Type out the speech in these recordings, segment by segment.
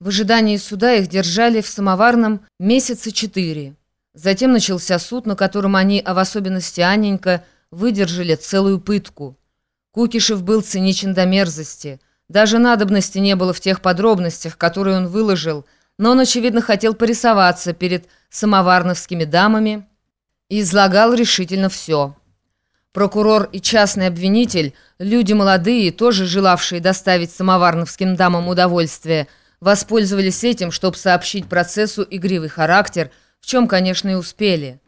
В ожидании суда их держали в самоварном месяца четыре. Затем начался суд, на котором они, а в особенности Анненька, выдержали целую пытку. Кукишев был циничен до мерзости. Даже надобности не было в тех подробностях, которые он выложил, но он, очевидно, хотел порисоваться перед самоварновскими дамами и излагал решительно все. Прокурор и частный обвинитель, люди молодые, тоже желавшие доставить самоварновским дамам удовольствие – воспользовались этим, чтобы сообщить процессу игривый характер, в чем, конечно, и успели.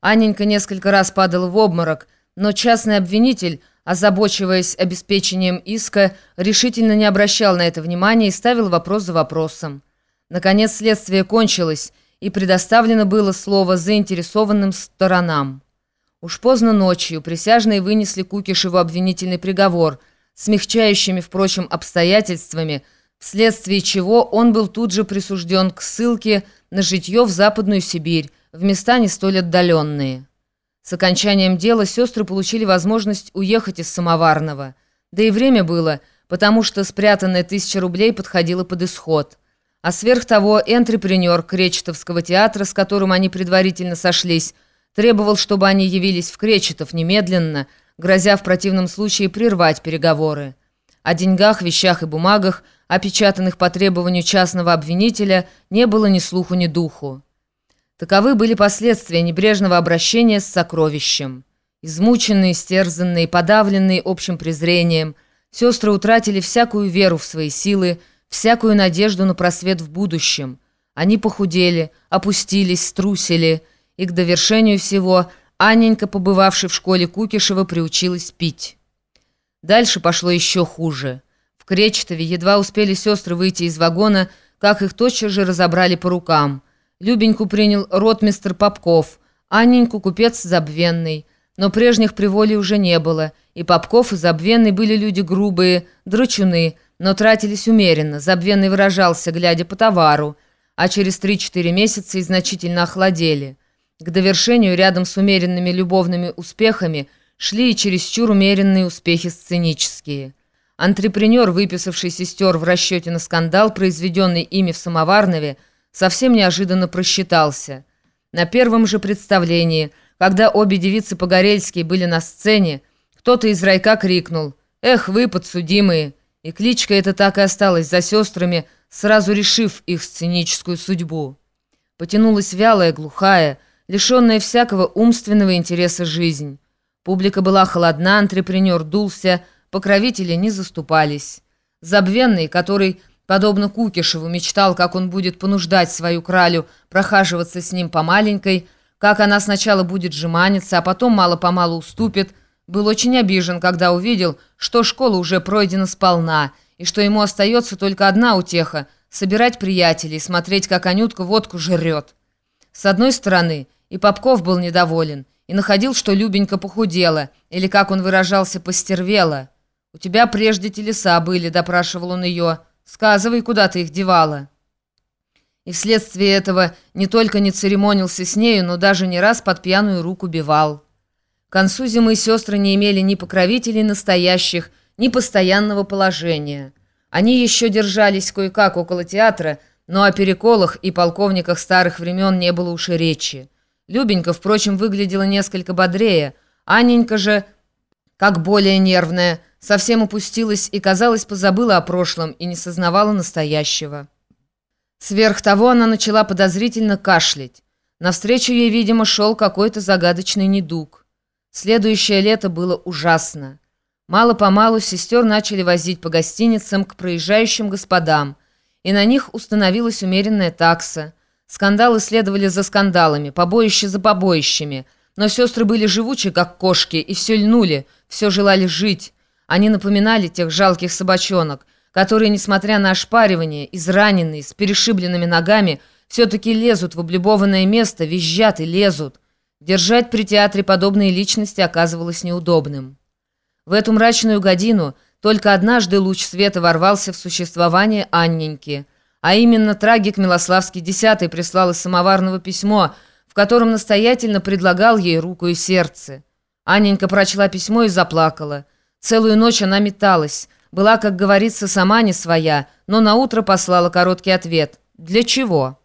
Анненька несколько раз падала в обморок, но частный обвинитель, озабочиваясь обеспечением иска, решительно не обращал на это внимания и ставил вопрос за вопросом. Наконец следствие кончилось, и предоставлено было слово заинтересованным сторонам. Уж поздно ночью присяжные вынесли Кукишеву обвинительный приговор, смягчающими, впрочем, обстоятельствами – вследствие чего он был тут же присужден к ссылке на житье в Западную Сибирь, в места не столь отдаленные. С окончанием дела сестры получили возможность уехать из Самоварного. Да и время было, потому что спрятанная тысяча рублей подходила под исход. А сверх того, энтрепренер Кречетовского театра, с которым они предварительно сошлись, требовал, чтобы они явились в Кречетов немедленно, грозя в противном случае прервать переговоры. О деньгах, вещах и бумагах – опечатанных по требованию частного обвинителя, не было ни слуху, ни духу. Таковы были последствия небрежного обращения с сокровищем. Измученные, стерзанные, подавленные общим презрением, сестры утратили всякую веру в свои силы, всякую надежду на просвет в будущем. Они похудели, опустились, струсили, и к довершению всего Анненька, побывавшая в школе Кукишева, приучилась пить. Дальше пошло еще хуже – в Кречетове едва успели сестры выйти из вагона, как их тотчас же разобрали по рукам. Любеньку принял ротмистр Попков, Анненьку купец Забвенный. Но прежних приволей уже не было, и Попков и Забвенный были люди грубые, драчуны, но тратились умеренно, Забвенный выражался, глядя по товару, а через 3-4 месяца и значительно охладели. К довершению рядом с умеренными любовными успехами шли и чересчур умеренные успехи сценические. Антрепренер, выписавший сестер в расчете на скандал, произведенный ими в Самоварнове, совсем неожиданно просчитался. На первом же представлении, когда обе девицы Погорельские были на сцене, кто-то из райка крикнул «Эх вы, подсудимые!» И кличка эта так и осталась за сестрами, сразу решив их сценическую судьбу. Потянулась вялая, глухая, лишенная всякого умственного интереса жизнь. Публика была холодна, антрепренер дулся, покровители не заступались. Забвенный, который, подобно Кукишеву, мечтал, как он будет понуждать свою кралю прохаживаться с ним по маленькой, как она сначала будет жеманиться, а потом мало-помалу уступит, был очень обижен, когда увидел, что школа уже пройдена сполна, и что ему остается только одна утеха — собирать приятелей, смотреть, как Анютка водку жрет. С одной стороны, и Попков был недоволен, и находил, что Любенька похудела, или, как он выражался, постервела — «У тебя прежде телеса были», — допрашивал он ее. «Сказывай, куда ты их девала». И вследствие этого не только не церемонился с нею, но даже не раз под пьяную руку бивал. К концу зимы сестры не имели ни покровителей настоящих, ни постоянного положения. Они еще держались кое-как около театра, но о переколах и полковниках старых времен не было уж и речи. Любенька, впрочем, выглядела несколько бодрее, Анненька же, как более нервная, совсем упустилась и, казалось, позабыла о прошлом и не сознавала настоящего. Сверх того она начала подозрительно кашлять. Навстречу ей, видимо, шел какой-то загадочный недуг. Следующее лето было ужасно. Мало-помалу сестер начали возить по гостиницам к проезжающим господам, и на них установилась умеренная такса. Скандалы следовали за скандалами, побоище за побоищами, но сестры были живучи, как кошки, и все льнули, все желали жить. Они напоминали тех жалких собачонок, которые, несмотря на ошпаривание, израненные, с перешибленными ногами, все-таки лезут в облюбованное место, визжат и лезут. Держать при театре подобные личности оказывалось неудобным. В эту мрачную годину только однажды луч света ворвался в существование Анненьки, а именно трагик Милославский X прислал из самоварного письмо, в котором настоятельно предлагал ей руку и сердце. Анненька прочла письмо и заплакала – Целую ночь она металась, была, как говорится, сама не своя, но наутро послала короткий ответ. «Для чего?»